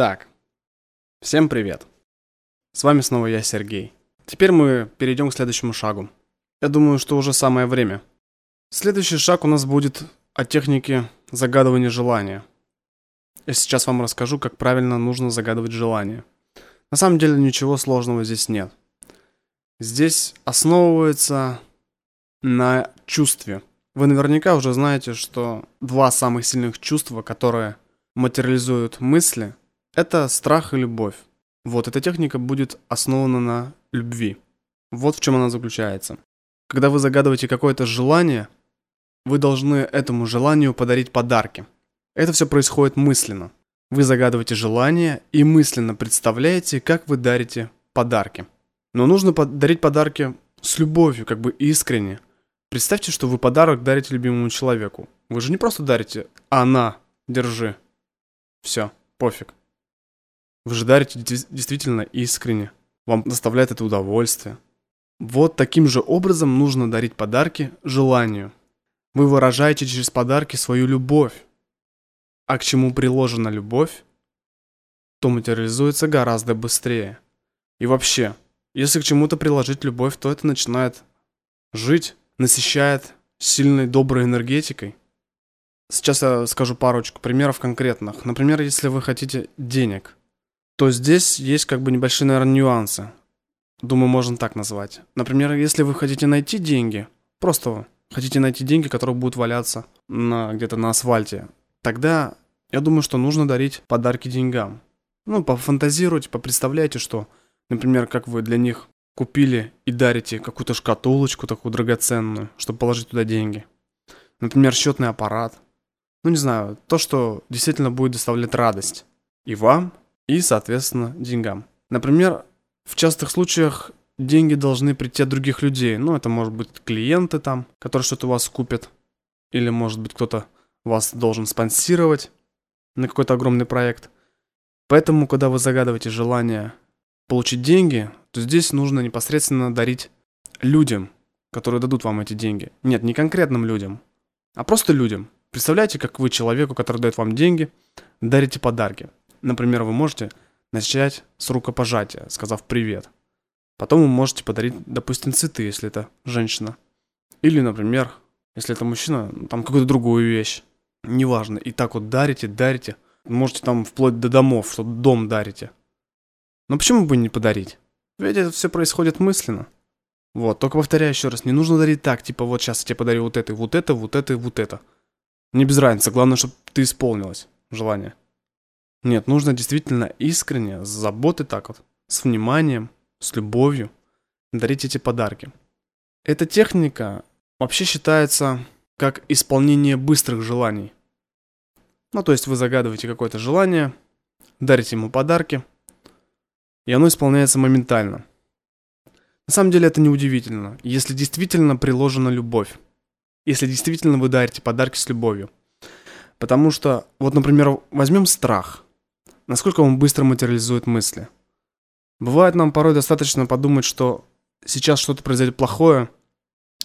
Так, всем привет. С вами снова я, Сергей. Теперь мы перейдем к следующему шагу. Я думаю, что уже самое время. Следующий шаг у нас будет о технике загадывания желания. Я сейчас вам расскажу, как правильно нужно загадывать желание. На самом деле ничего сложного здесь нет. Здесь основывается на чувстве. Вы наверняка уже знаете, что два самых сильных чувства, которые материализуют мысли, это страх и любовь. Вот эта техника будет основана на любви. Вот в чем она заключается. Когда вы загадываете какое-то желание, вы должны этому желанию подарить подарки. Это все происходит мысленно. Вы загадываете желание и мысленно представляете, как вы дарите подарки. Но нужно дарить подарки с любовью, как бы искренне. Представьте, что вы подарок дарите любимому человеку. Вы же не просто дарите, а на, держи. Все, пофиг. Вы же дарите действительно искренне. Вам доставляет это удовольствие. Вот таким же образом нужно дарить подарки желанию. Вы выражаете через подарки свою любовь. А к чему приложена любовь, то материализуется гораздо быстрее. И вообще, если к чему-то приложить любовь, то это начинает жить, насыщает сильной доброй энергетикой. Сейчас я скажу парочку примеров конкретных. Например, если вы хотите денег, то здесь есть как бы небольшие, наверное, нюансы. Думаю, можно так назвать. Например, если вы хотите найти деньги, просто хотите найти деньги, которые будут валяться на, где-то на асфальте, тогда я думаю, что нужно дарить подарки деньгам. Ну, пофантазируйте, попредставляйте, что Например, как вы для них купили и дарите какую-то шкатулочку такую драгоценную, чтобы положить туда деньги. Например, счетный аппарат. Ну, не знаю, то, что действительно будет доставлять радость и вам, и, соответственно, деньгам. Например, в частых случаях деньги должны прийти от других людей. Ну, это может быть клиенты там, которые что-то у вас купят. Или, может быть, кто-то вас должен спонсировать на какой-то огромный проект. Поэтому, когда вы загадываете желание получить деньги, то здесь нужно непосредственно дарить людям, которые дадут вам эти деньги. Нет, не конкретным людям, а просто людям. Представляете, как вы человеку, который дает вам деньги, дарите подарки. Например, вы можете начать с рукопожатия, сказав «привет». Потом вы можете подарить, допустим, цветы, если это женщина. Или, например, если это мужчина, там какую-то другую вещь. Неважно. И так вот дарите, дарите. Можете там вплоть до домов, что дом дарите. Но почему бы не подарить? Ведь это все происходит мысленно. Вот, только повторяю еще раз, не нужно дарить так, типа вот сейчас я тебе подарю вот это, вот это, вот это вот это. Не без разницы, главное, чтобы ты исполнилось желание. Нет, нужно действительно искренне, с заботой так вот, с вниманием, с любовью дарить эти подарки. Эта техника вообще считается как исполнение быстрых желаний. Ну, то есть вы загадываете какое-то желание, дарите ему подарки – и оно исполняется моментально. На самом деле это неудивительно, если действительно приложена любовь. Если действительно вы дарите подарки с любовью. Потому что, вот, например, возьмем страх. Насколько он быстро материализует мысли. Бывает нам порой достаточно подумать, что сейчас что-то произойдет плохое,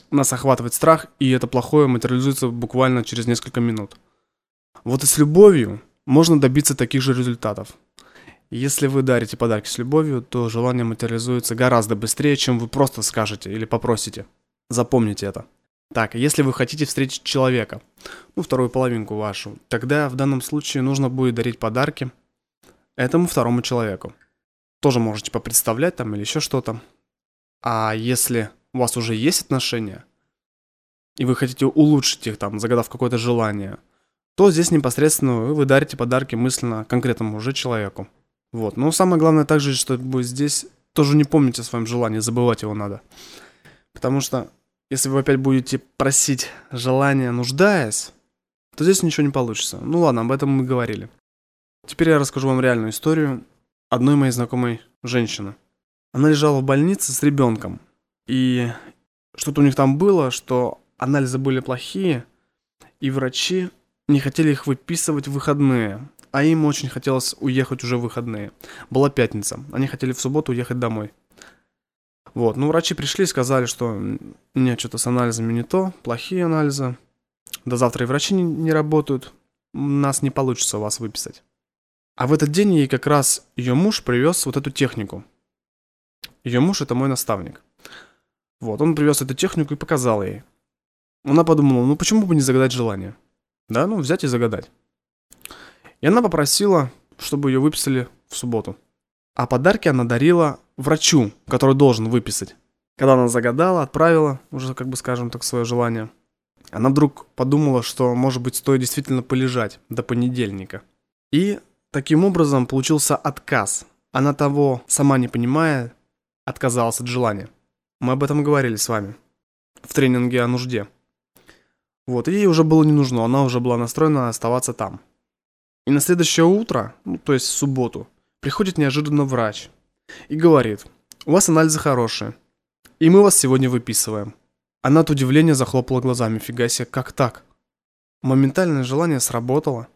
нас охватывает страх, и это плохое материализуется буквально через несколько минут. Вот и с любовью можно добиться таких же результатов. Если вы дарите подарки с любовью, то желание материализуется гораздо быстрее, чем вы просто скажете или попросите. Запомните это. Так, если вы хотите встретить человека, ну, вторую половинку вашу, тогда в данном случае нужно будет дарить подарки этому второму человеку. Тоже можете попредставлять там или еще что-то. А если у вас уже есть отношения, и вы хотите улучшить их, там, загадав какое-то желание, то здесь непосредственно вы дарите подарки мысленно конкретному уже человеку. Вот. Но самое главное также, что будет здесь, тоже не помните о своем желании, забывать его надо. Потому что если вы опять будете просить желания, нуждаясь, то здесь ничего не получится. Ну ладно, об этом мы говорили. Теперь я расскажу вам реальную историю одной моей знакомой женщины. Она лежала в больнице с ребенком. И что-то у них там было, что анализы были плохие, и врачи не хотели их выписывать в выходные а им очень хотелось уехать уже в выходные. Была пятница, они хотели в субботу уехать домой. Вот, ну врачи пришли сказали, что нет, что-то с анализами не то, плохие анализы. До завтра и врачи не, не работают, нас не получится вас выписать. А в этот день ей как раз ее муж привез вот эту технику. Ее муж это мой наставник. Вот, он привез эту технику и показал ей. Она подумала, ну почему бы не загадать желание? Да, ну взять и загадать. И она попросила, чтобы ее выписали в субботу. А подарки она дарила врачу, который должен выписать. Когда она загадала, отправила, уже как бы скажем так, свое желание, она вдруг подумала, что, может быть, стоит действительно полежать до понедельника. И таким образом получился отказ. Она того, сама не понимая, отказалась от желания. Мы об этом говорили с вами в тренинге о нужде. Вот, ей уже было не нужно, она уже была настроена оставаться там. И на следующее утро, ну, то есть в субботу, приходит неожиданно врач и говорит, у вас анализы хорошие, и мы вас сегодня выписываем. Она от удивления захлопала глазами, фига себе, как так? Моментальное желание сработало.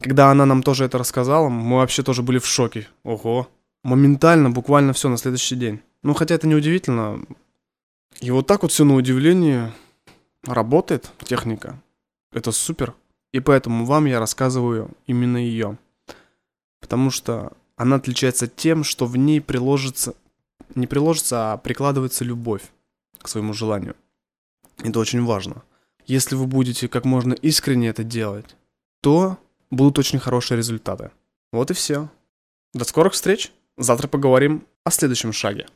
Когда она нам тоже это рассказала, мы вообще тоже были в шоке. Ого. Моментально, буквально все на следующий день. Ну, хотя это не удивительно. И вот так вот все на удивление работает техника. Это супер. И поэтому вам я рассказываю именно ее. Потому что она отличается тем, что в ней приложится, не приложится, а прикладывается любовь к своему желанию. Это очень важно. Если вы будете как можно искренне это делать, то будут очень хорошие результаты. Вот и все. До скорых встреч. Завтра поговорим о следующем шаге.